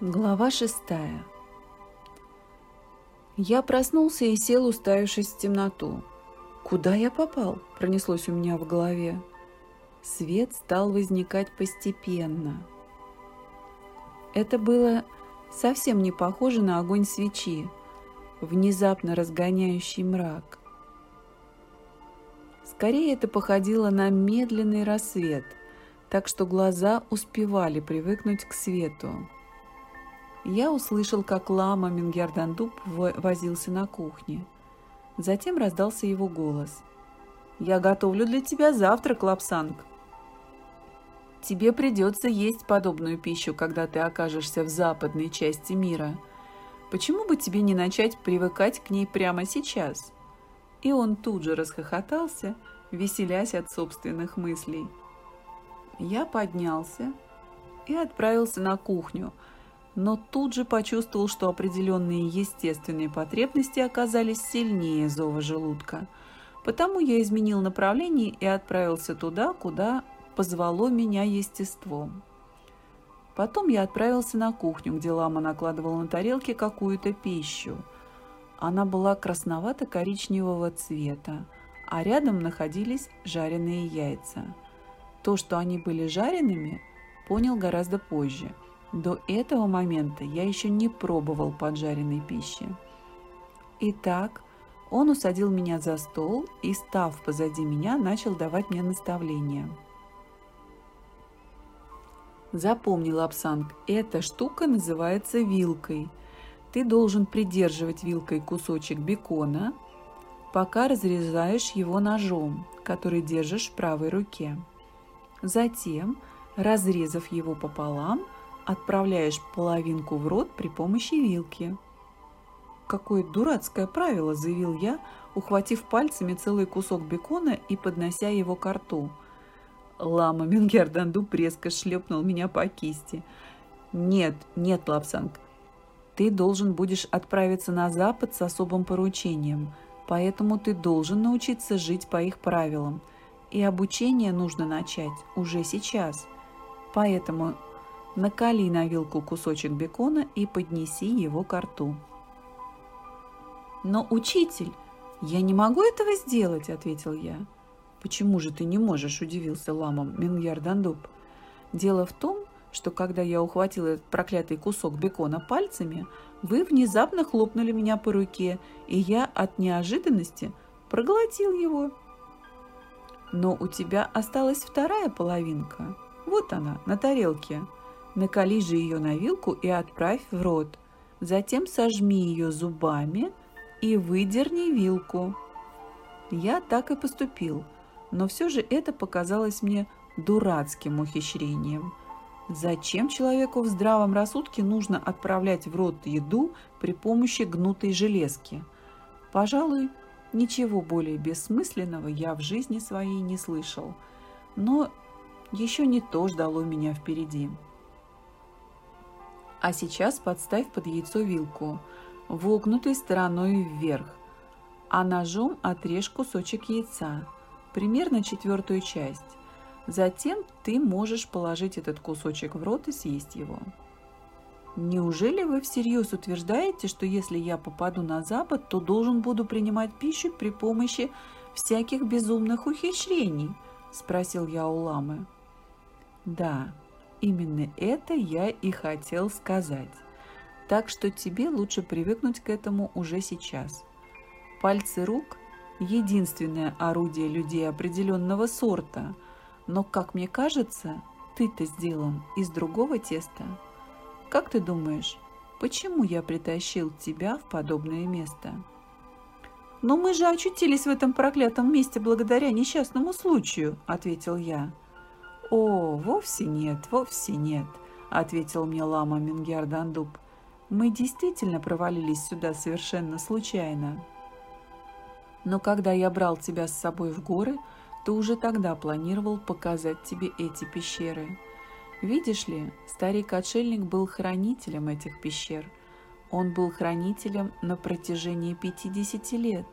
Глава шестая. Я проснулся и сел, уставившись в темноту. «Куда я попал?» – пронеслось у меня в голове. Свет стал возникать постепенно. Это было совсем не похоже на огонь свечи, внезапно разгоняющий мрак. Скорее это походило на медленный рассвет, так что глаза успевали привыкнуть к свету. Я услышал, как лама Мингердандуб возился на кухне. Затем раздался его голос. «Я готовлю для тебя завтрак, Лапсанг. Тебе придется есть подобную пищу, когда ты окажешься в западной части мира. Почему бы тебе не начать привыкать к ней прямо сейчас?» И он тут же расхохотался, веселясь от собственных мыслей. Я поднялся и отправился на кухню – но тут же почувствовал, что определенные естественные потребности оказались сильнее зова желудка. Потому я изменил направление и отправился туда, куда позвало меня естество. Потом я отправился на кухню, где лама накладывала на тарелки какую-то пищу. Она была красновато-коричневого цвета, а рядом находились жареные яйца. То, что они были жареными, понял гораздо позже – до этого момента я еще не пробовал поджаренной пищи. Итак, он усадил меня за стол и, став позади меня, начал давать мне наставления. Запомни, Лапсанг, эта штука называется вилкой. Ты должен придерживать вилкой кусочек бекона, пока разрезаешь его ножом, который держишь в правой руке. Затем, разрезав его пополам, отправляешь половинку в рот при помощи вилки. «Какое дурацкое правило!» – заявил я, ухватив пальцами целый кусок бекона и поднося его к рту. Лама Мингерданду резко шлепнул меня по кисти. «Нет, нет, Лапсанг, ты должен будешь отправиться на Запад с особым поручением, поэтому ты должен научиться жить по их правилам, и обучение нужно начать уже сейчас. Поэтому Накали на вилку кусочек бекона и поднеси его к рту. «Но, учитель, я не могу этого сделать», – ответил я. «Почему же ты не можешь?» – удивился лама Миньяр Дандуб. «Дело в том, что когда я ухватил этот проклятый кусок бекона пальцами, вы внезапно хлопнули меня по руке, и я от неожиданности проглотил его. Но у тебя осталась вторая половинка. Вот она, на тарелке. Накали же ее на вилку и отправь в рот. Затем сожми ее зубами и выдерни вилку. Я так и поступил, но все же это показалось мне дурацким ухищрением. Зачем человеку в здравом рассудке нужно отправлять в рот еду при помощи гнутой железки? Пожалуй, ничего более бессмысленного я в жизни своей не слышал. Но еще не то ждало меня впереди. А сейчас подставь под яйцо вилку, вогнутой стороной вверх, а ножом отрежь кусочек яйца, примерно четвертую часть. Затем ты можешь положить этот кусочек в рот и съесть его. Неужели вы всерьез утверждаете, что если я попаду на Запад, то должен буду принимать пищу при помощи всяких безумных ухищрений? Спросил я у ламы. Да, Именно это я и хотел сказать. Так что тебе лучше привыкнуть к этому уже сейчас. Пальцы рук – единственное орудие людей определенного сорта, но, как мне кажется, ты-то сделан из другого теста. Как ты думаешь, почему я притащил тебя в подобное место? «Но мы же очутились в этом проклятом месте благодаря несчастному случаю», – ответил я. «О, вовсе нет, вовсе нет», — ответил мне лама Мингиардандуб. «Мы действительно провалились сюда совершенно случайно. Но когда я брал тебя с собой в горы, то уже тогда планировал показать тебе эти пещеры. Видишь ли, старик-отшельник был хранителем этих пещер. Он был хранителем на протяжении 50 лет.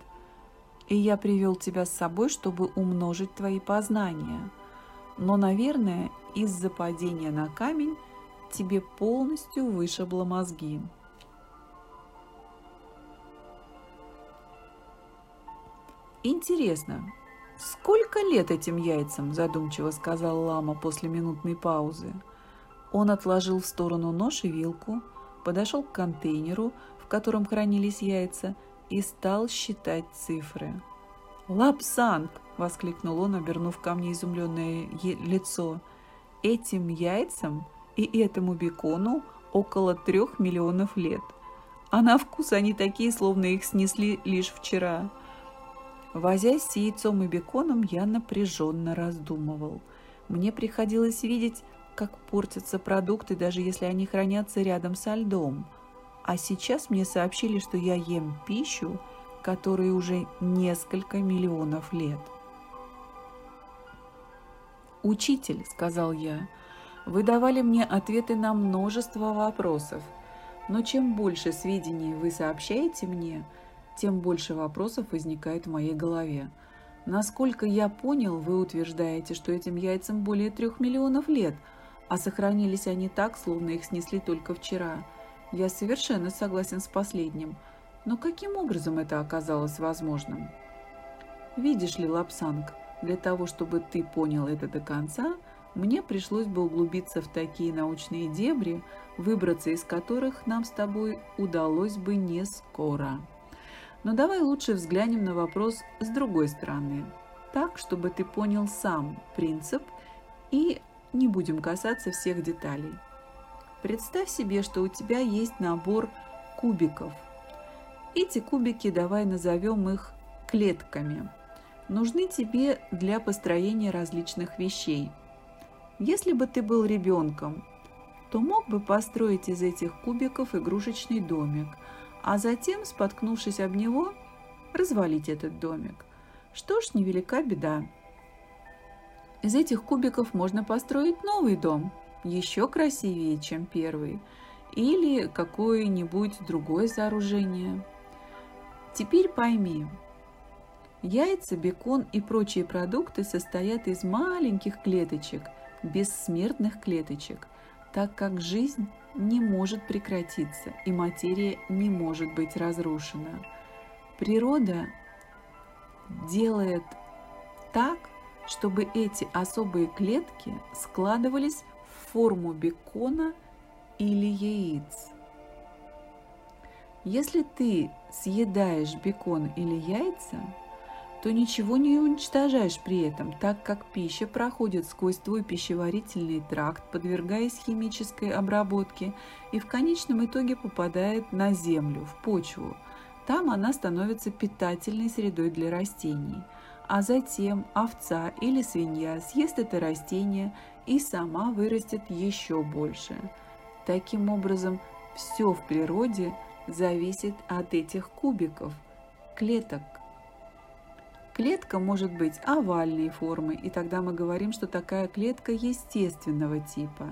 И я привел тебя с собой, чтобы умножить твои познания» но, наверное, из-за падения на камень тебе полностью вышибло мозги. Интересно, сколько лет этим яйцам? Задумчиво сказал лама после минутной паузы. Он отложил в сторону нож и вилку, подошел к контейнеру, в котором хранились яйца, и стал считать цифры. «Лапсанг!» – воскликнул он, обернув ко мне изумленное лицо. «Этим яйцам и этому бекону около трех миллионов лет. А на вкус они такие, словно их снесли лишь вчера». Возясь с яйцом и беконом, я напряженно раздумывал. Мне приходилось видеть, как портятся продукты, даже если они хранятся рядом со льдом. А сейчас мне сообщили, что я ем пищу, которой уже несколько миллионов лет. «Учитель», — сказал я, — «вы давали мне ответы на множество вопросов, но чем больше сведений вы сообщаете мне, тем больше вопросов возникает в моей голове. Насколько я понял, вы утверждаете, что этим яйцам более трех миллионов лет, а сохранились они так, словно их снесли только вчера. Я совершенно согласен с последним. Но каким образом это оказалось возможным? Видишь ли, Лапсанг, для того, чтобы ты понял это до конца, мне пришлось бы углубиться в такие научные дебри, выбраться из которых нам с тобой удалось бы не скоро. Но давай лучше взглянем на вопрос с другой стороны, так, чтобы ты понял сам принцип и не будем касаться всех деталей. Представь себе, что у тебя есть набор кубиков. Эти кубики, давай назовем их клетками, нужны тебе для построения различных вещей. Если бы ты был ребенком, то мог бы построить из этих кубиков игрушечный домик – а затем, споткнувшись об него, развалить этот домик. Что ж, невелика беда. Из этих кубиков можно построить новый дом, еще красивее, чем первый, или какое-нибудь другое сооружение. Теперь пойми, яйца, бекон и прочие продукты состоят из маленьких клеточек, бессмертных клеточек, так как жизнь не может прекратиться, и материя не может быть разрушена. Природа делает так, чтобы эти особые клетки складывались в форму бекона или яиц. Если ты съедаешь бекон или яйца, то ничего не уничтожаешь при этом, так как пища проходит сквозь твой пищеварительный тракт, подвергаясь химической обработке и в конечном итоге попадает на землю, в почву. Там она становится питательной средой для растений. А затем овца или свинья съест это растение и сама вырастет еще больше. Таким образом, все в природе зависит от этих кубиков, клеток, Клетка может быть овальной формы, и тогда мы говорим, что такая клетка естественного типа.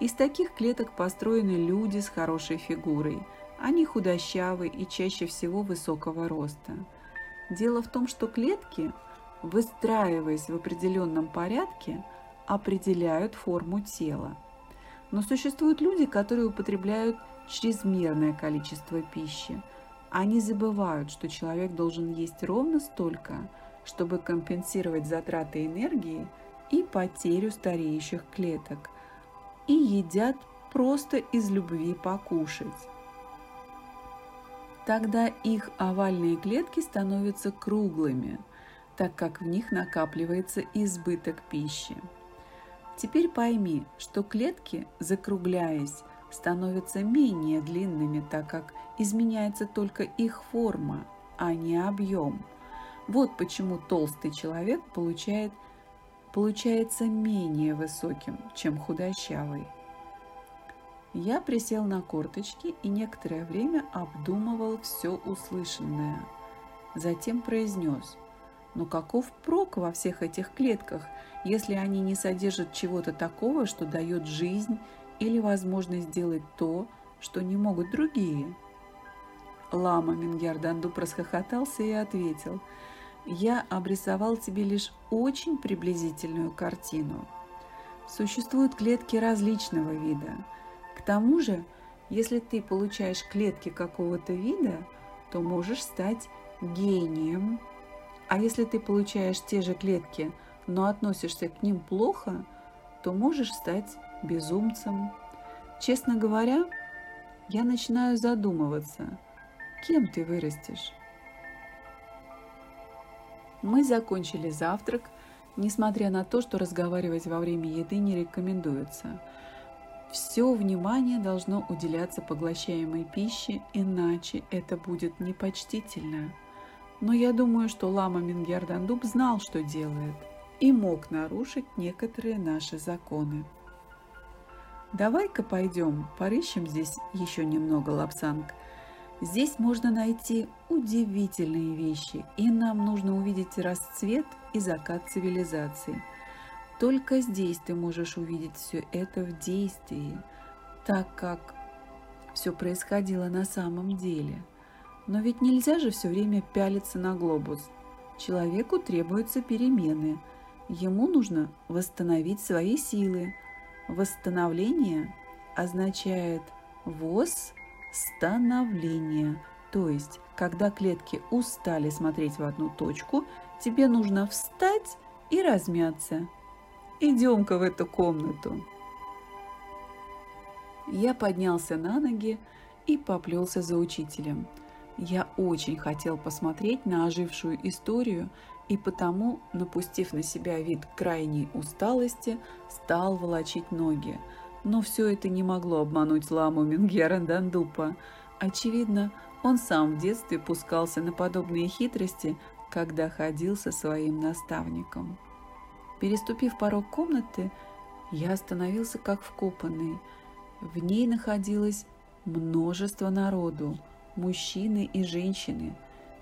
Из таких клеток построены люди с хорошей фигурой. Они худощавы и чаще всего высокого роста. Дело в том, что клетки, выстраиваясь в определенном порядке, определяют форму тела. Но существуют люди, которые употребляют чрезмерное количество пищи, они забывают, что человек должен есть ровно столько, чтобы компенсировать затраты энергии и потерю стареющих клеток, и едят просто из любви покушать. Тогда их овальные клетки становятся круглыми, так как в них накапливается избыток пищи. Теперь пойми, что клетки, закругляясь, становятся менее длинными, так как изменяется только их форма, а не объем. Вот почему толстый человек получает, получается менее высоким, чем худощавый. Я присел на корточки и некоторое время обдумывал все услышанное. Затем произнес, «Но каков прок во всех этих клетках, если они не содержат чего-то такого, что дает жизнь или возможность сделать то, что не могут другие?» Лама Мингерданду расхохотался и ответил, «Я обрисовал тебе лишь очень приблизительную картину. Существуют клетки различного вида. К тому же, если ты получаешь клетки какого-то вида, то можешь стать гением. А если ты получаешь те же клетки, но относишься к ним плохо, то можешь стать безумцем. Честно говоря, я начинаю задумываться, кем ты вырастешь. Мы закончили завтрак, несмотря на то, что разговаривать во время еды не рекомендуется. Все внимание должно уделяться поглощаемой пище, иначе это будет непочтительно. Но я думаю, что лама Мингердандуб знал, что делает, и мог нарушить некоторые наши законы. Давай-ка пойдем, порыщем здесь еще немного, Лапсанг. Здесь можно найти удивительные вещи, и нам нужно увидеть расцвет и закат цивилизации. Только здесь ты можешь увидеть все это в действии, так как все происходило на самом деле. Но ведь нельзя же все время пялиться на глобус. Человеку требуются перемены. Ему нужно восстановить свои силы, Восстановление означает восстановление, то есть, когда клетки устали смотреть в одну точку, тебе нужно встать и размяться. Идем-ка в эту комнату. Я поднялся на ноги и поплелся за учителем. Я очень хотел посмотреть на ожившую историю и потому, напустив на себя вид крайней усталости, стал волочить ноги. Но все это не могло обмануть ламу Мингера Дандупа. Очевидно, он сам в детстве пускался на подобные хитрости, когда ходил со своим наставником. Переступив порог комнаты, я остановился как вкопанный. В ней находилось множество народу, мужчины и женщины.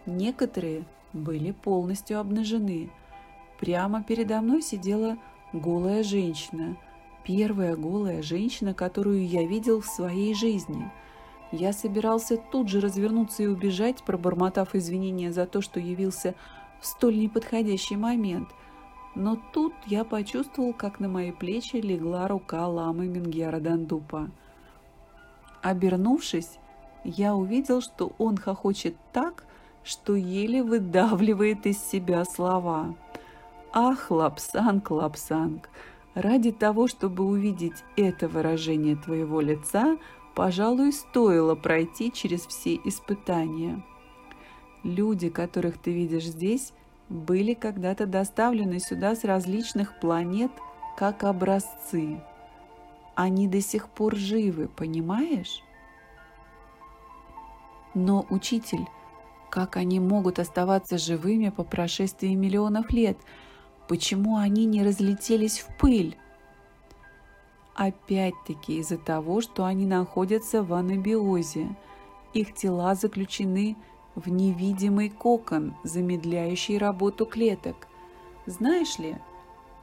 Некоторые были полностью обнажены. Прямо передо мной сидела голая женщина. Первая голая женщина, которую я видел в своей жизни. Я собирался тут же развернуться и убежать, пробормотав извинения за то, что явился в столь неподходящий момент. Но тут я почувствовал, как на мои плечи легла рука ламы Мингера Дандупа. Обернувшись, я увидел, что он хохочет так, что еле выдавливает из себя слова. «Ах, Лапсанг, Лапсанг, ради того, чтобы увидеть это выражение твоего лица, пожалуй, стоило пройти через все испытания. Люди, которых ты видишь здесь, были когда-то доставлены сюда с различных планет как образцы. Они до сих пор живы, понимаешь? Но, учитель, как они могут оставаться живыми по прошествии миллионов лет? Почему они не разлетелись в пыль? Опять-таки из-за того, что они находятся в анабиозе. Их тела заключены в невидимый кокон, замедляющий работу клеток. Знаешь ли,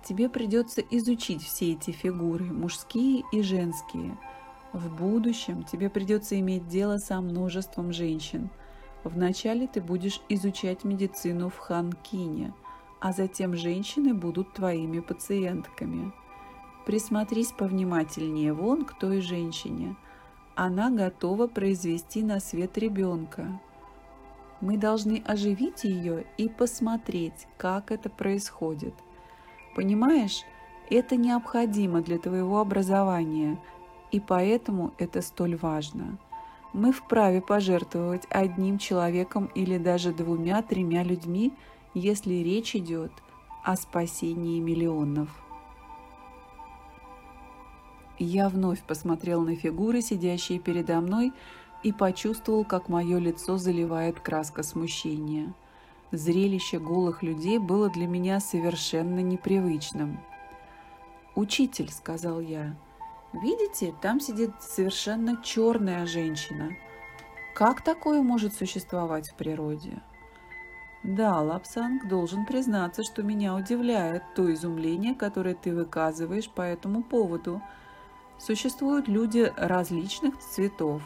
тебе придется изучить все эти фигуры, мужские и женские. В будущем тебе придется иметь дело со множеством женщин – Вначале ты будешь изучать медицину в Ханкине, а затем женщины будут твоими пациентками. Присмотрись повнимательнее вон к той женщине. Она готова произвести на свет ребенка. Мы должны оживить ее и посмотреть, как это происходит. Понимаешь, это необходимо для твоего образования, и поэтому это столь важно мы вправе пожертвовать одним человеком или даже двумя-тремя людьми, если речь идет о спасении миллионов. Я вновь посмотрел на фигуры, сидящие передо мной, и почувствовал, как мое лицо заливает краска смущения. Зрелище голых людей было для меня совершенно непривычным. «Учитель», — сказал я, — Видите, там сидит совершенно черная женщина. Как такое может существовать в природе? Да, Лапсанг должен признаться, что меня удивляет то изумление, которое ты выказываешь по этому поводу. Существуют люди различных цветов.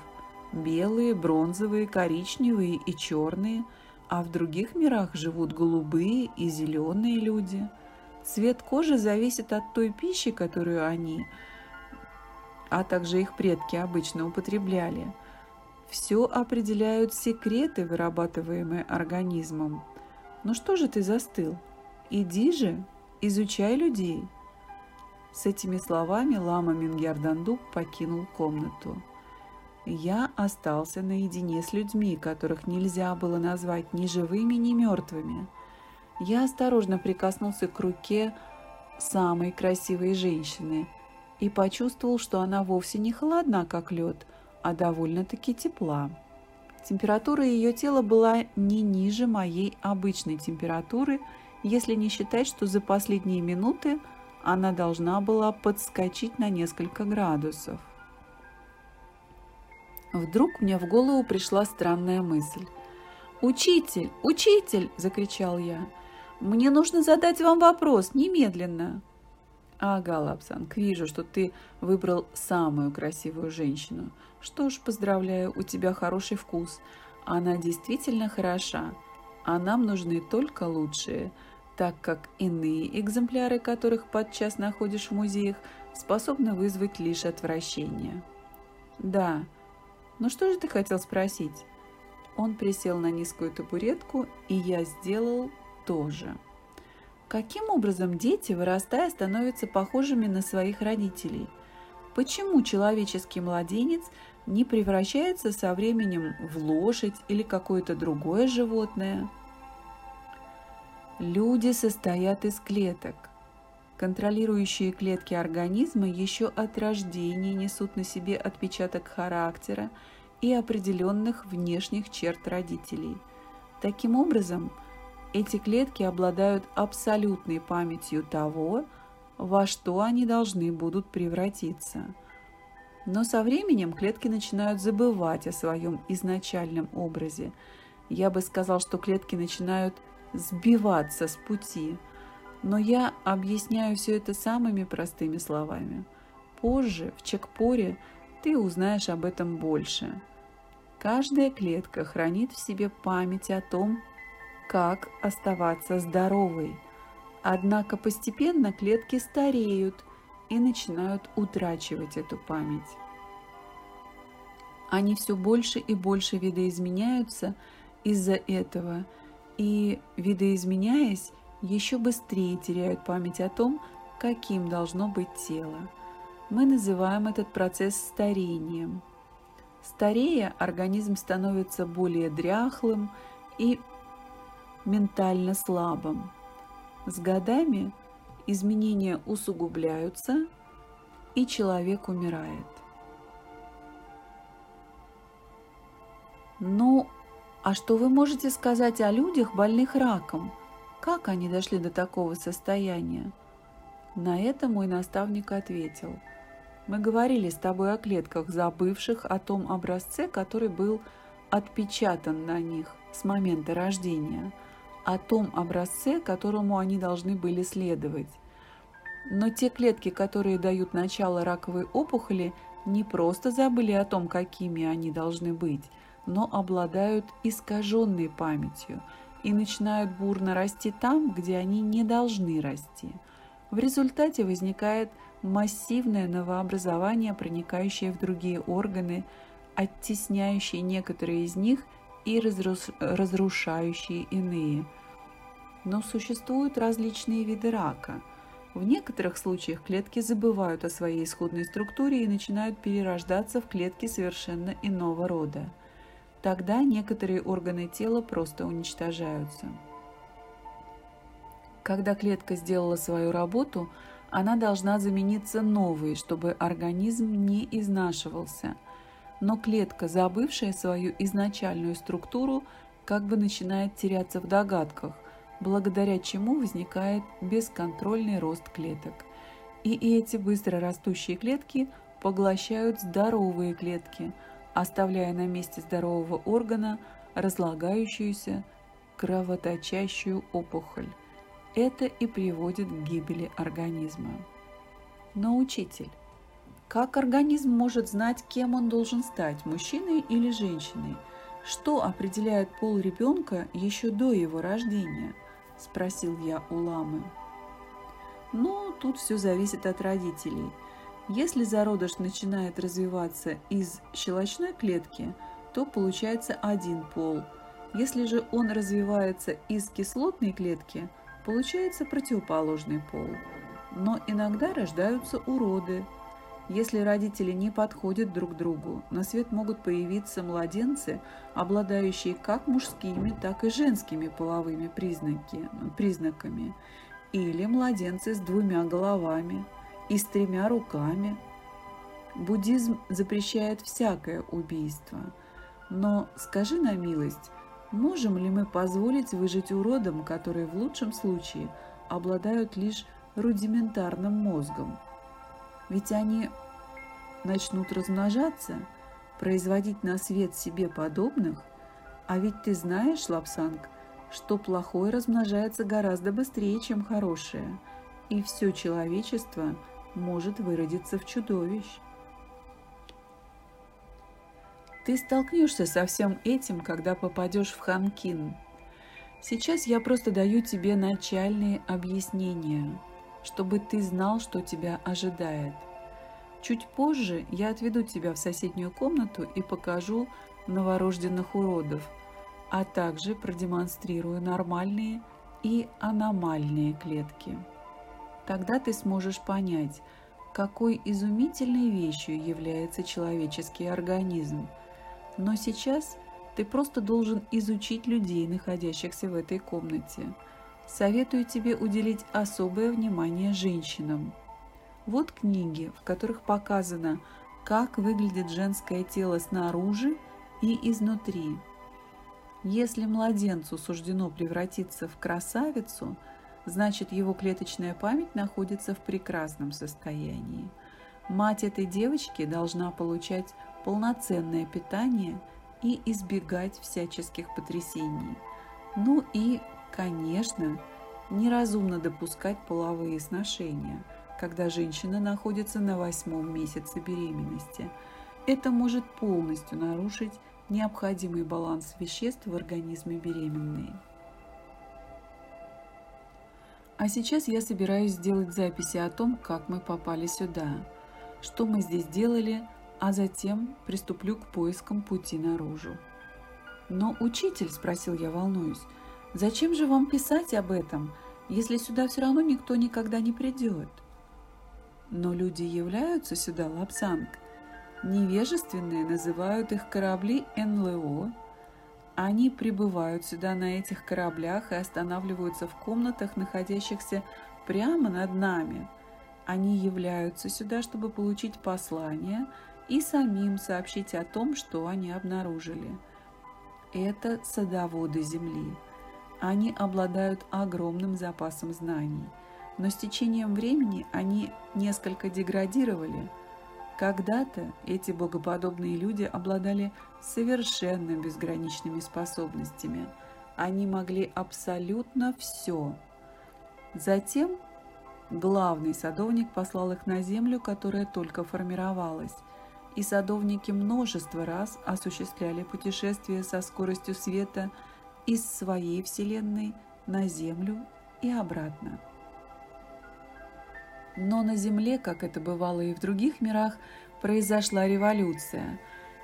Белые, бронзовые, коричневые и черные, а в других мирах живут голубые и зеленые люди. Цвет кожи зависит от той пищи, которую они а также их предки обычно употребляли, все определяют секреты, вырабатываемые организмом. Ну что же ты застыл? Иди же, изучай людей. С этими словами лама Мингердандук покинул комнату. Я остался наедине с людьми, которых нельзя было назвать ни живыми, ни мертвыми. Я осторожно прикоснулся к руке самой красивой женщины и почувствовал, что она вовсе не холодна, как лед, а довольно-таки тепла. Температура ее тела была не ниже моей обычной температуры, если не считать, что за последние минуты она должна была подскочить на несколько градусов. Вдруг мне в голову пришла странная мысль. «Учитель! Учитель!» – закричал я. «Мне нужно задать вам вопрос немедленно!» «Ага, Лапсанг, вижу, что ты выбрал самую красивую женщину. Что ж, поздравляю, у тебя хороший вкус. Она действительно хороша. А нам нужны только лучшие, так как иные экземпляры, которых подчас находишь в музеях, способны вызвать лишь отвращение». «Да. Ну что же ты хотел спросить?» Он присел на низкую табуретку, и я сделал то же. Каким образом дети, вырастая, становятся похожими на своих родителей? Почему человеческий младенец не превращается со временем в лошадь или какое-то другое животное? Люди состоят из клеток. Контролирующие клетки организма еще от рождения несут на себе отпечаток характера и определенных внешних черт родителей. Таким образом, эти клетки обладают абсолютной памятью того, во что они должны будут превратиться. Но со временем клетки начинают забывать о своем изначальном образе. Я бы сказал, что клетки начинают сбиваться с пути. Но я объясняю все это самыми простыми словами. Позже, в чекпоре, ты узнаешь об этом больше. Каждая клетка хранит в себе память о том, как оставаться здоровой. Однако постепенно клетки стареют и начинают утрачивать эту память. Они все больше и больше видоизменяются из-за этого, и, видоизменяясь, еще быстрее теряют память о том, каким должно быть тело. Мы называем этот процесс старением. Старея, организм становится более дряхлым и ментально слабым. С годами изменения усугубляются, и человек умирает. Ну, а что вы можете сказать о людях, больных раком? Как они дошли до такого состояния? На это мой наставник ответил. Мы говорили с тобой о клетках, забывших о том образце, который был отпечатан на них с момента рождения – о том образце, которому они должны были следовать. Но те клетки, которые дают начало раковой опухоли, не просто забыли о том, какими они должны быть, но обладают искаженной памятью и начинают бурно расти там, где они не должны расти. В результате возникает массивное новообразование, проникающее в другие органы, оттесняющее некоторые из них – и разрушающие иные. Но существуют различные виды рака. В некоторых случаях клетки забывают о своей исходной структуре и начинают перерождаться в клетки совершенно иного рода. Тогда некоторые органы тела просто уничтожаются. Когда клетка сделала свою работу, она должна замениться новой, чтобы организм не изнашивался – но клетка, забывшая свою изначальную структуру, как бы начинает теряться в догадках, благодаря чему возникает бесконтрольный рост клеток. И эти быстро растущие клетки поглощают здоровые клетки, оставляя на месте здорового органа разлагающуюся кровоточащую опухоль. Это и приводит к гибели организма. Но учитель, как организм может знать, кем он должен стать, мужчиной или женщиной? Что определяет пол ребенка еще до его рождения? Спросил я у ламы. Ну, тут все зависит от родителей. Если зародыш начинает развиваться из щелочной клетки, то получается один пол. Если же он развивается из кислотной клетки, получается противоположный пол. Но иногда рождаются уроды. Если родители не подходят друг другу, на свет могут появиться младенцы, обладающие как мужскими, так и женскими половыми признаки, признаками, или младенцы с двумя головами – и с тремя руками. Буддизм запрещает всякое убийство. Но скажи на милость, можем ли мы позволить выжить уродам, которые в лучшем случае обладают лишь рудиментарным мозгом? Ведь они начнут размножаться, производить на свет себе подобных, а ведь ты знаешь, Лапсанг, что плохое размножается гораздо быстрее, чем хорошее, и все человечество – может выродиться в чудовищ. Ты столкнешься со всем этим, когда попадешь в Ханкин. Сейчас я просто даю тебе начальные объяснения, чтобы ты знал, что тебя ожидает. Чуть позже я отведу тебя в соседнюю комнату и покажу новорожденных уродов, а также продемонстрирую нормальные и аномальные клетки. Тогда ты сможешь понять, какой изумительной вещью является человеческий организм. Но сейчас ты просто должен изучить людей, находящихся в этой комнате. Советую тебе уделить особое внимание женщинам. Вот книги, в которых показано, как выглядит женское тело снаружи и изнутри. Если младенцу суждено превратиться в красавицу – значит его клеточная память находится в прекрасном состоянии. Мать этой девочки должна получать полноценное питание и избегать всяческих потрясений. Ну и, конечно, неразумно допускать половые сношения, когда женщина находится на восьмом месяце беременности. Это может полностью нарушить необходимый баланс веществ в организме беременной. А сейчас я собираюсь сделать записи о том, как мы попали сюда, что мы здесь делали, а затем приступлю к поискам пути наружу. «Но, учитель», – спросил я, волнуюсь, – «зачем же вам писать об этом, если сюда все равно никто никогда не придет?» Но люди являются сюда, Лапсанг. Невежественные называют их корабли НЛО, они прибывают сюда на этих кораблях и останавливаются в комнатах, находящихся прямо над нами. Они являются сюда, чтобы получить послание и самим сообщить о том, что они обнаружили. Это садоводы Земли. Они обладают огромным запасом знаний, но с течением времени они несколько деградировали – когда-то эти богоподобные люди обладали совершенно безграничными способностями. Они могли абсолютно все. Затем главный садовник послал их на землю, которая только формировалась, и садовники множество раз осуществляли путешествия со скоростью света из своей вселенной на землю и обратно. Но на Земле, как это бывало и в других мирах, произошла революция.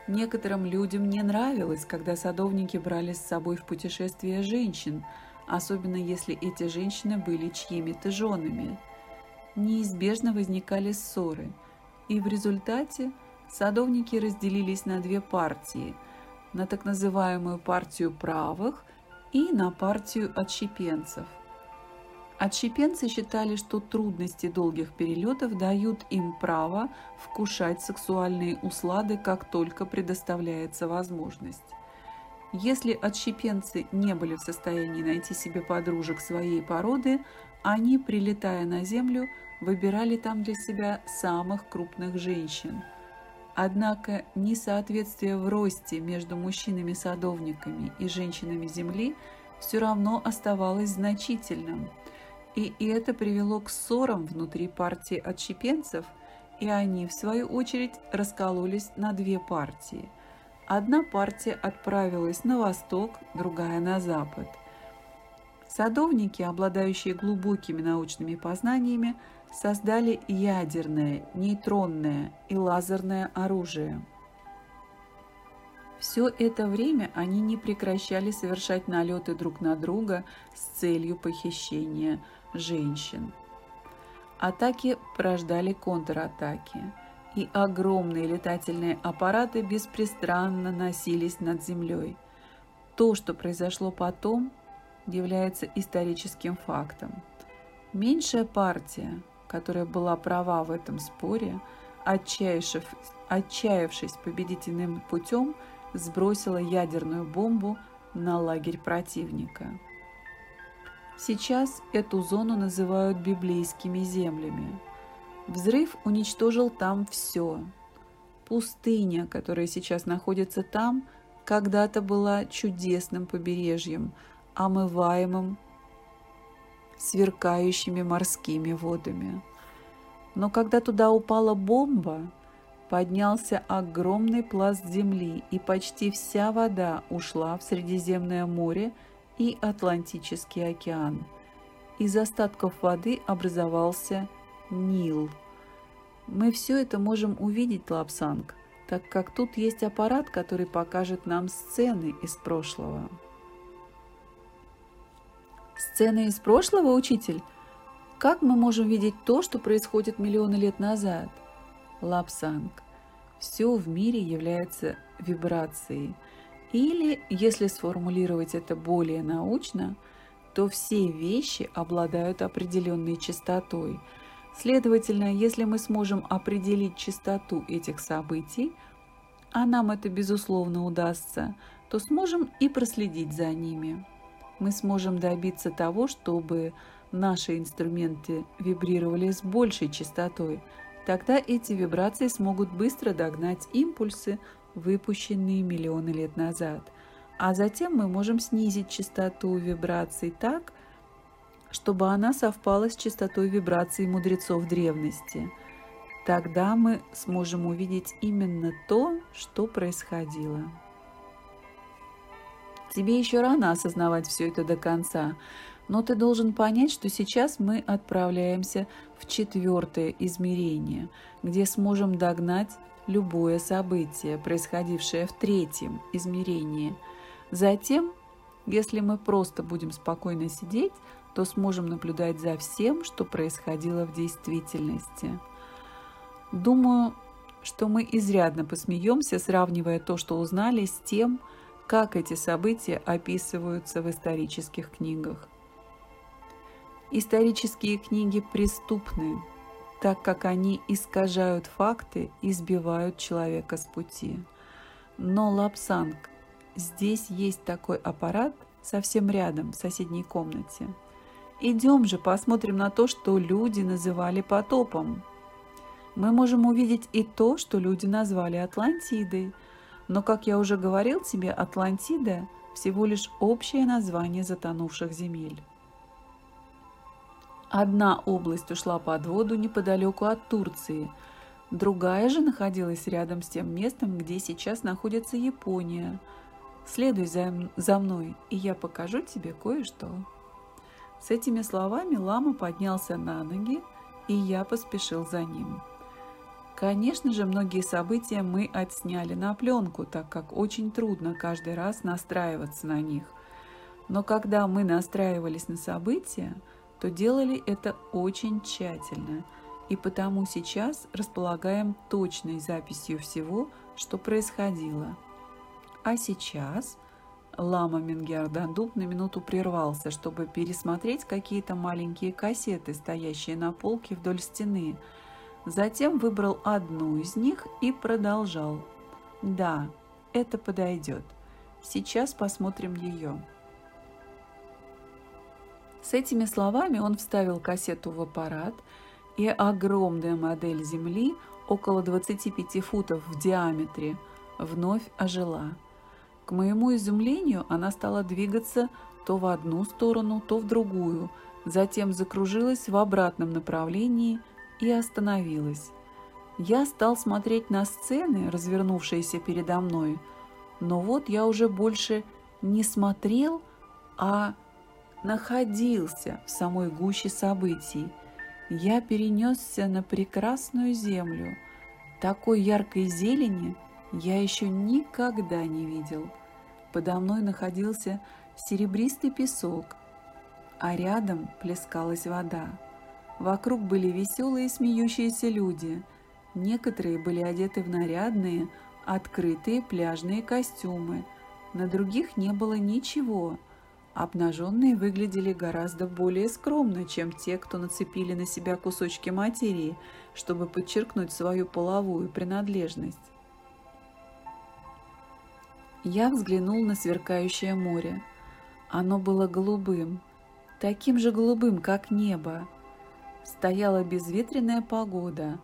Некоторым людям не нравилось, когда садовники брали с собой в путешествие женщин, особенно если эти женщины были чьими-то женами. Неизбежно возникали ссоры, и в результате садовники разделились на две партии – на так называемую партию правых и на партию отщепенцев – Отщепенцы считали, что трудности долгих перелетов дают им право вкушать сексуальные услады, как только предоставляется возможность. Если отщепенцы не были в состоянии найти себе подружек своей породы, они, прилетая на Землю, выбирали там для себя самых крупных женщин. Однако несоответствие в росте между мужчинами-садовниками и женщинами Земли все равно оставалось значительным – и это привело к ссорам внутри партии отщепенцев, и они, в свою очередь, раскололись на две партии. Одна партия отправилась на восток, другая на запад. Садовники, обладающие глубокими научными познаниями, создали ядерное, нейтронное и лазерное оружие. Все это время они не прекращали совершать налеты друг на друга с целью похищения женщин. Атаки порождали контратаки, и огромные летательные аппараты беспрестанно носились над землей. То, что произошло потом, является историческим фактом. Меньшая партия, которая была права в этом споре, отчаявшись, отчаявшись победительным путем, сбросила ядерную бомбу на лагерь противника. Сейчас эту зону называют библейскими землями. Взрыв уничтожил там все. Пустыня, которая сейчас находится там, когда-то была чудесным побережьем, омываемым сверкающими морскими водами. Но когда туда упала бомба, поднялся огромный пласт земли, и почти вся вода ушла в Средиземное море и Атлантический океан. Из остатков воды образовался Нил. Мы все это можем увидеть, Лапсанг, так как тут есть аппарат, который покажет нам сцены из прошлого. Сцены из прошлого, учитель? Как мы можем видеть то, что происходит миллионы лет назад? Лапсанг. Все в мире является вибрацией. Или, если сформулировать это более научно, то все вещи обладают определенной частотой. Следовательно, если мы сможем определить частоту этих событий, а нам это безусловно удастся, то сможем и проследить за ними мы сможем добиться того, чтобы наши инструменты вибрировали с большей частотой. Тогда эти вибрации смогут быстро догнать импульсы, выпущенные миллионы лет назад. А затем мы можем снизить частоту вибраций так, чтобы она совпала с частотой вибраций мудрецов древности. Тогда мы сможем увидеть именно то, что происходило. Тебе еще рано осознавать все это до конца, но ты должен понять, что сейчас мы отправляемся в четвертое измерение, где сможем догнать любое событие, происходившее в третьем измерении. Затем, если мы просто будем спокойно сидеть, то сможем наблюдать за всем, что происходило в действительности. Думаю, что мы изрядно посмеемся, сравнивая то, что узнали, с тем, что как эти события описываются в исторических книгах. Исторические книги преступны, так как они искажают факты и сбивают человека с пути. Но Лапсанг, здесь есть такой аппарат совсем рядом, в соседней комнате. Идем же посмотрим на то, что люди называли потопом. Мы можем увидеть и то, что люди назвали Атлантидой – но, как я уже говорил тебе, Атлантида – всего лишь общее название затонувших земель. Одна область ушла под воду неподалеку от Турции, другая же находилась рядом с тем местом, где сейчас находится Япония. Следуй за, за мной, и я покажу тебе кое-что. С этими словами лама поднялся на ноги, и я поспешил за ним. Конечно же, многие события мы отсняли на пленку, так как очень трудно каждый раз настраиваться на них. Но когда мы настраивались на события, то делали это очень тщательно, и потому сейчас располагаем точной записью всего, что происходило. А сейчас Лама Мингердандуб на минуту прервался, чтобы пересмотреть какие-то маленькие кассеты, стоящие на полке вдоль стены – Затем выбрал одну из них и продолжал. Да, это подойдет. Сейчас посмотрим ее. С этими словами он вставил кассету в аппарат, и огромная модель Земли, около 25 футов в диаметре, вновь ожила. К моему изумлению она стала двигаться то в одну сторону, то в другую, затем закружилась в обратном направлении – и остановилась. Я стал смотреть на сцены, развернувшиеся передо мной, но вот я уже больше не смотрел, а находился в самой гуще событий. я перенесся на прекрасную землю. Такой яркой зелени я еще никогда не видел. Подо мной находился серебристый песок, а рядом плескалась вода. Вокруг были веселые смеющиеся люди. Некоторые были одеты в нарядные, открытые пляжные костюмы. На других не было ничего. Обнаженные выглядели гораздо более скромно, чем те, кто нацепили на себя кусочки материи, чтобы подчеркнуть свою половую принадлежность. Я взглянул на сверкающее море. Оно было голубым, таким же голубым, как небо. Стояла безветренная погода.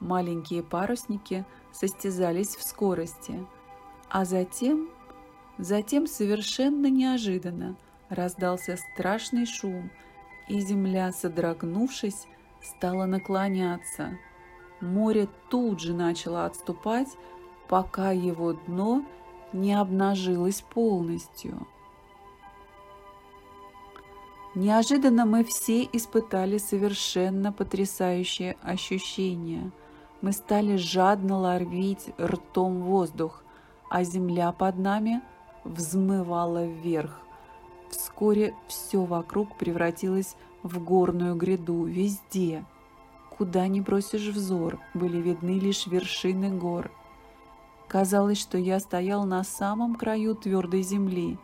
Маленькие парусники состязались в скорости. А затем, затем совершенно неожиданно раздался страшный шум, и земля, содрогнувшись, стала наклоняться. Море тут же начало отступать, пока его дно не обнажилось полностью. Неожиданно мы все испытали совершенно потрясающее ощущение. Мы стали жадно ловить ртом воздух, а земля под нами взмывала вверх. Вскоре все вокруг превратилось в горную гряду везде. Куда ни бросишь взор, были видны лишь вершины гор – Казалось, что я стоял на самом краю твердой земли,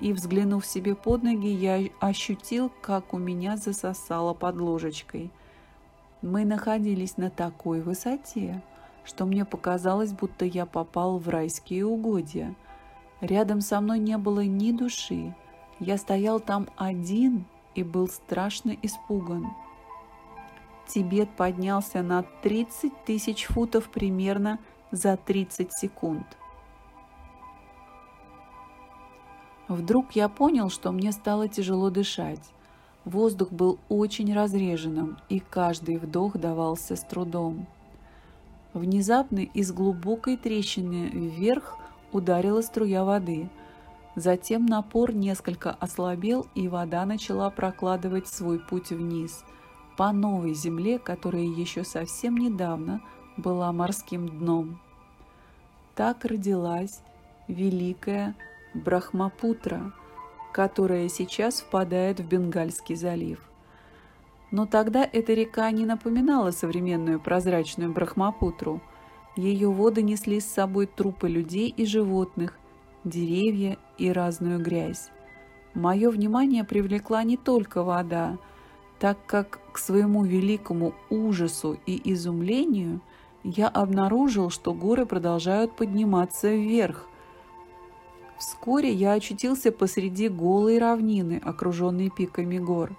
и, взглянув себе под ноги, я ощутил, как у меня засосало под ложечкой. Мы находились на такой высоте, что мне показалось, будто я попал в райские угодья. Рядом со мной не было ни души. Я стоял там один и был страшно испуган. Тибет поднялся на 30 тысяч футов примерно – за 30 секунд. Вдруг я понял, что мне стало тяжело дышать. Воздух был очень разреженным, и каждый вдох давался с трудом. Внезапно из глубокой трещины вверх ударила струя воды. Затем напор несколько ослабел, и вода начала прокладывать свой путь вниз, по новой земле, которая еще совсем недавно была морским дном. Так родилась великая Брахмапутра, которая сейчас впадает в Бенгальский залив. Но тогда эта река не напоминала современную прозрачную Брахмапутру. Ее воды несли с собой трупы людей и животных, деревья и разную грязь. Мое внимание привлекла не только вода, так как к своему великому ужасу и изумлению – я обнаружил, что горы продолжают подниматься вверх. Вскоре я очутился посреди голой равнины, окруженной пиками гор.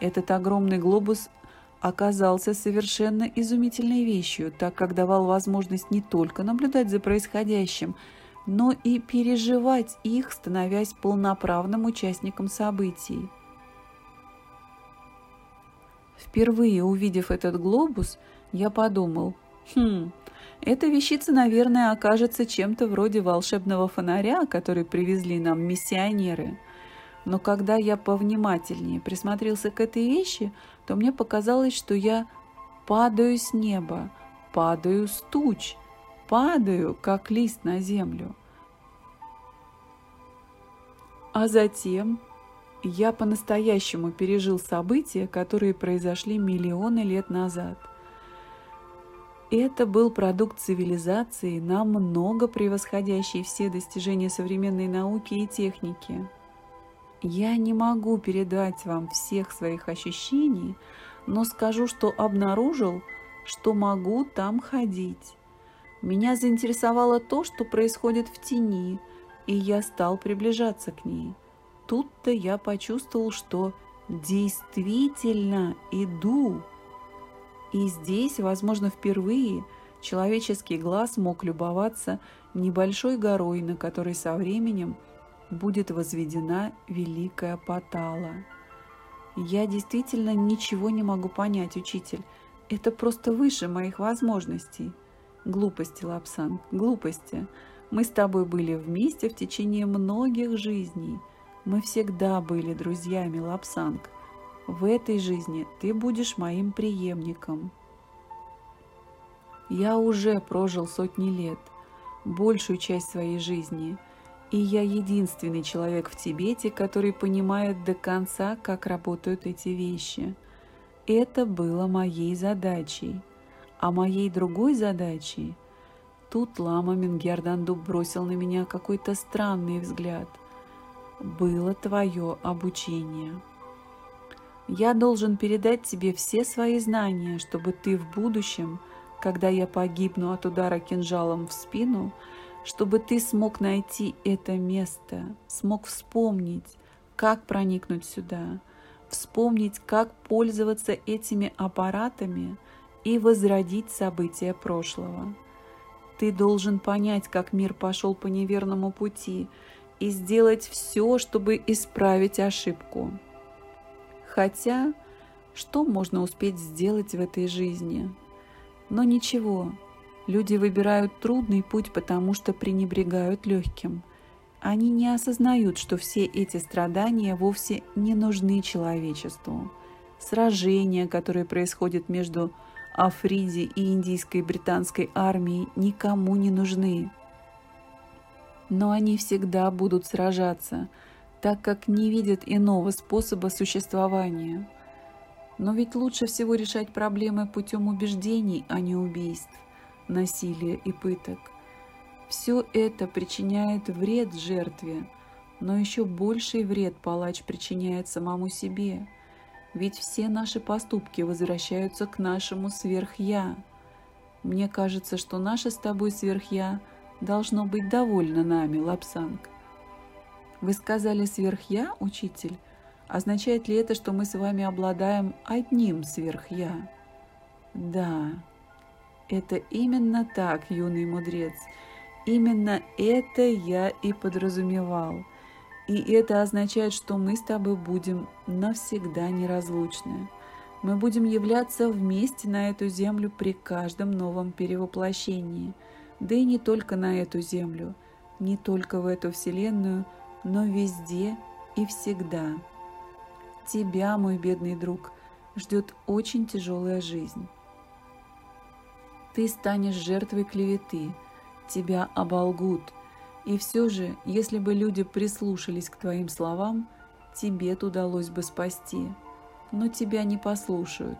Этот огромный глобус оказался совершенно изумительной вещью, так как давал возможность не только наблюдать за происходящим, но и переживать их, становясь полноправным участником событий. Впервые увидев этот глобус, я подумал – Хм, эта вещица, наверное, окажется чем-то вроде волшебного фонаря, который привезли нам миссионеры. Но когда я повнимательнее присмотрелся к этой вещи, то мне показалось, что я падаю с неба, падаю с туч, падаю, как лист на землю. А затем я по-настоящему пережил события, которые произошли миллионы лет назад – это был продукт цивилизации, намного превосходящий все достижения современной науки и техники. Я не могу передать вам всех своих ощущений, но скажу, что обнаружил, что могу там ходить. Меня заинтересовало то, что происходит в тени, и я стал приближаться к ней. Тут-то я почувствовал, что действительно иду. И здесь, возможно, впервые человеческий глаз мог любоваться небольшой горой, на которой со временем будет возведена Великая Патала. Я действительно ничего не могу понять, учитель. Это просто выше моих возможностей. Глупости, Лапсан, глупости. Мы с тобой были вместе в течение многих жизней. Мы всегда были друзьями, Лапсанг. В этой жизни ты будешь моим преемником. Я уже прожил сотни лет, большую часть своей жизни, и я единственный человек в Тибете, который понимает до конца, как работают эти вещи. Это было моей задачей. А моей другой задачей Тут лама Мингерданду бросил на меня какой-то странный взгляд. Было твое обучение. Я должен передать тебе все свои знания, чтобы ты в будущем, когда я погибну от удара кинжалом в спину, чтобы ты смог найти это место, смог вспомнить, как проникнуть сюда, вспомнить, как пользоваться этими аппаратами и возродить события прошлого. Ты должен понять, как мир пошел по неверному пути и сделать все, чтобы исправить ошибку. Хотя, что можно успеть сделать в этой жизни? Но ничего, люди выбирают трудный путь, потому что пренебрегают легким. Они не осознают, что все эти страдания вовсе не нужны человечеству. Сражения, которые происходят между Африди и индийской британской армией, никому не нужны. Но они всегда будут сражаться – так как не видят иного способа существования. Но ведь лучше всего решать проблемы путем убеждений, а не убийств, насилия и пыток. Все это причиняет вред жертве, но еще больший вред палач причиняет самому себе. Ведь все наши поступки возвращаются к нашему сверх-я. Мне кажется, что наше с тобой сверх-я должно быть довольно нами, Лапсанг. Вы сказали «сверх-я», учитель? Означает ли это, что мы с вами обладаем одним сверх-я? Да, это именно так, юный мудрец. Именно это я и подразумевал. И это означает, что мы с тобой будем навсегда неразлучны. Мы будем являться вместе на эту землю при каждом новом перевоплощении. Да и не только на эту землю, не только в эту вселенную – но везде и всегда. Тебя, мой бедный друг, ждет очень тяжелая жизнь. Ты станешь жертвой клеветы, тебя оболгут, и все же, если бы люди прислушались к твоим словам, Тибет удалось бы спасти. Но тебя не послушают,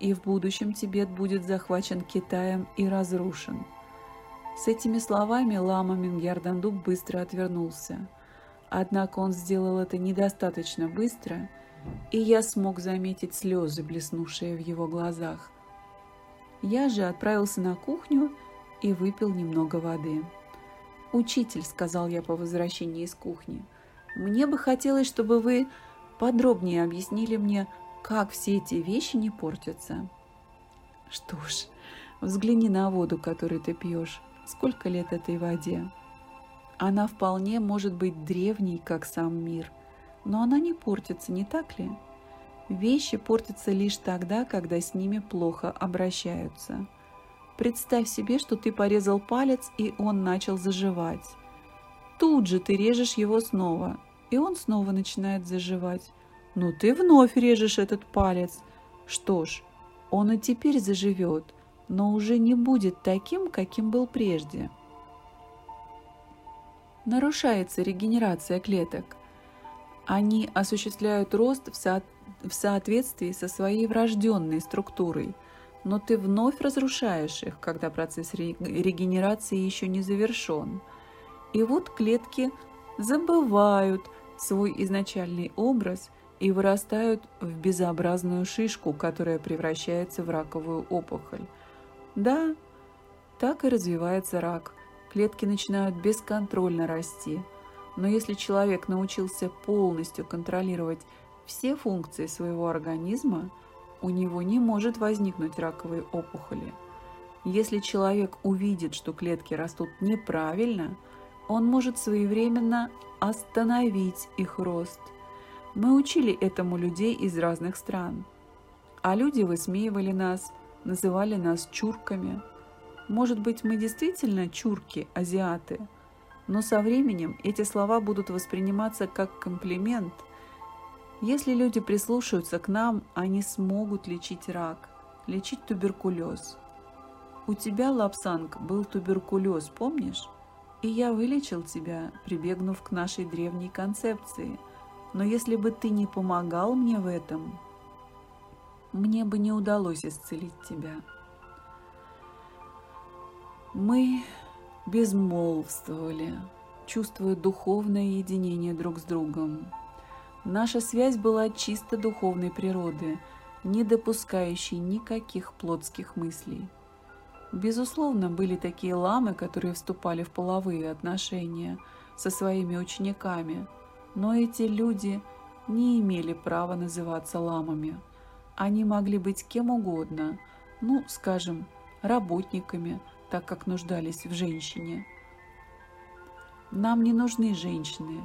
и в будущем Тибет будет захвачен Китаем и разрушен. С этими словами лама Мингярданду быстро отвернулся – Однако он сделал это недостаточно быстро, и я смог заметить слезы, блеснувшие в его глазах. Я же отправился на кухню и выпил немного воды. «Учитель», — сказал я по возвращении из кухни, — «мне бы хотелось, чтобы вы подробнее объяснили мне, как все эти вещи не портятся». «Что ж, взгляни на воду, которую ты пьешь. Сколько лет этой воде?» Она вполне может быть древней, как сам мир, но она не портится, не так ли? Вещи портятся лишь тогда, когда с ними плохо обращаются. Представь себе, что ты порезал палец, и он начал заживать. Тут же ты режешь его снова, и он снова начинает заживать. Но ты вновь режешь этот палец. Что ж, он и теперь заживет, но уже не будет таким, каким был прежде нарушается регенерация клеток. Они осуществляют рост в, со в соответствии со своей врожденной структурой, но ты вновь разрушаешь их, когда процесс регенерации еще не завершен. И вот клетки забывают свой изначальный образ и вырастают в безобразную шишку, которая превращается в раковую опухоль. Да, так и развивается рак – клетки начинают бесконтрольно расти. Но если человек научился полностью контролировать все функции своего организма, у него не может возникнуть раковые опухоли. Если человек увидит, что клетки растут неправильно, он может своевременно остановить их рост. Мы учили этому людей из разных стран. А люди высмеивали нас, называли нас чурками – может быть, мы действительно чурки, азиаты, но со временем эти слова будут восприниматься как комплимент, Если люди прислушаются к нам, они смогут лечить рак, лечить туберкулез. У тебя, Лапсанг, был туберкулез, помнишь? И я вылечил тебя, прибегнув к нашей древней концепции. Но если бы ты не помогал мне в этом, мне бы не удалось исцелить тебя. Мы безмолвствовали, чувствуя духовное единение друг с другом. Наша связь была чисто духовной природы, не допускающей никаких плотских мыслей. Безусловно, были такие ламы, которые вступали в половые отношения со своими учениками, но эти люди не имели права называться ламами. Они могли быть кем угодно, ну, скажем, работниками, так как нуждались в женщине. Нам не нужны женщины,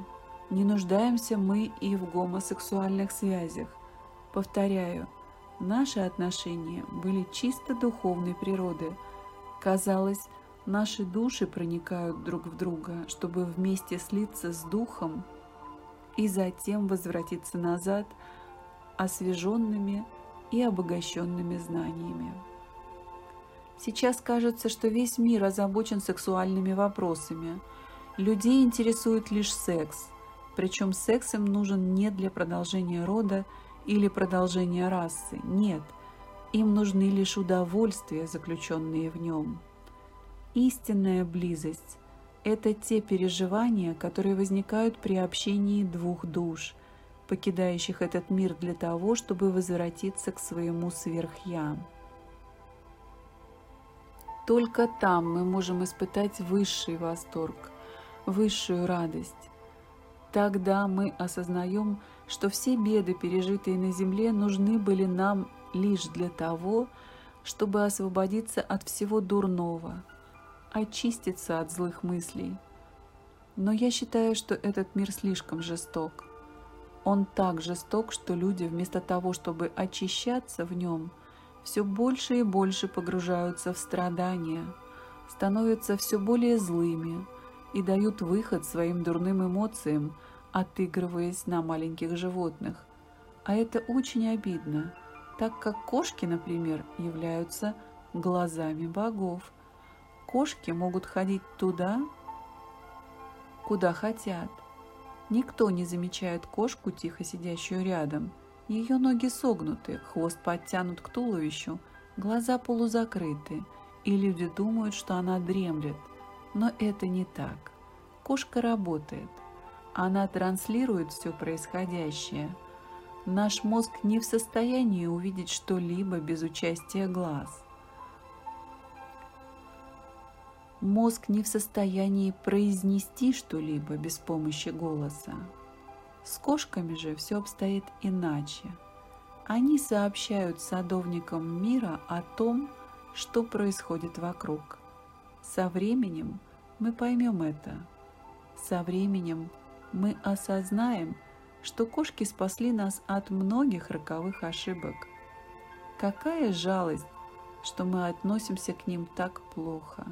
не нуждаемся мы и в гомосексуальных связях. Повторяю, наши отношения были чисто духовной природы. Казалось, наши души проникают друг в друга, чтобы вместе слиться с духом и затем возвратиться назад освеженными и обогащенными знаниями. Сейчас кажется, что весь мир озабочен сексуальными вопросами. Людей интересует лишь секс – причем секс им нужен не для продолжения рода или продолжения расы. Нет, им нужны лишь удовольствия, заключенные в нем. Истинная близость – это те переживания, которые возникают при общении двух душ, покидающих этот мир для того, чтобы возвратиться к своему сверхя. Только там мы можем испытать высший восторг, высшую радость. Тогда мы осознаем, что все беды, пережитые на земле, нужны были нам лишь для того, чтобы освободиться от всего дурного, очиститься от злых мыслей. Но я считаю, что этот мир слишком жесток. Он так жесток, что люди вместо того, чтобы очищаться в нем, все больше и больше погружаются в страдания, становятся все более злыми, и дают выход своим дурным эмоциям, отыгрываясь на маленьких животных. А это очень обидно, так как кошки, например, являются глазами богов. Кошки могут ходить туда, куда хотят. Никто не замечает кошку, тихо сидящую рядом. Ее ноги согнуты, хвост подтянут к туловищу, глаза полузакрыты, и люди думают, что она дремлет – но это не так. Кошка работает. Она транслирует все происходящее. Наш мозг не в состоянии увидеть что-либо без участия глаз. Мозг не в состоянии произнести что-либо без помощи голоса. С кошками же все обстоит иначе. Они сообщают садовникам мира о том, что происходит вокруг. Со временем мы поймем это. Со временем мы осознаем, что кошки спасли нас от многих роковых ошибок. Какая жалость, что мы относимся к ним так плохо.